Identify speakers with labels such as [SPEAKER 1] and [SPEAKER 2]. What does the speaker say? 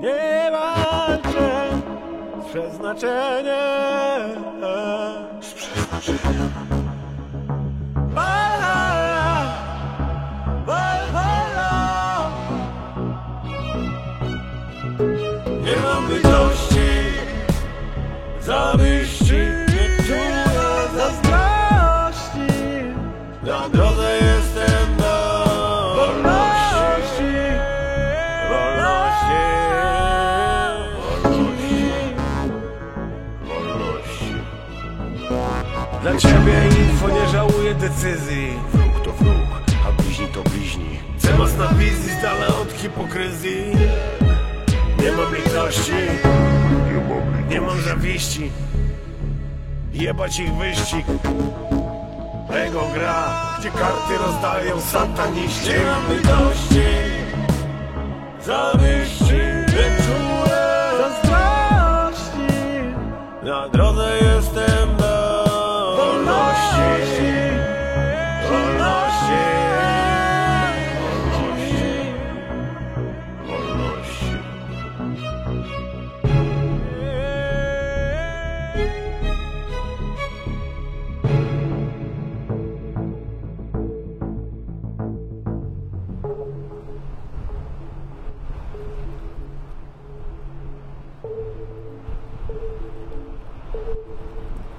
[SPEAKER 1] Nie walczę z przeznaczeniem.
[SPEAKER 2] z przeznaczeniem.
[SPEAKER 1] Nie mam zawiści, nie Dla ciebie info nie żałuję decyzji.
[SPEAKER 2] Wróg to wróg, a bliźni to bliźni.
[SPEAKER 1] Cemas na wizji z dala od hipokryzji. Nie mam litości,
[SPEAKER 2] Nie mam
[SPEAKER 1] zawiści. Jebać ich wyścig. Tego gra, gdzie karty rozdają sataniści. Nie mam litości, Thank
[SPEAKER 2] you.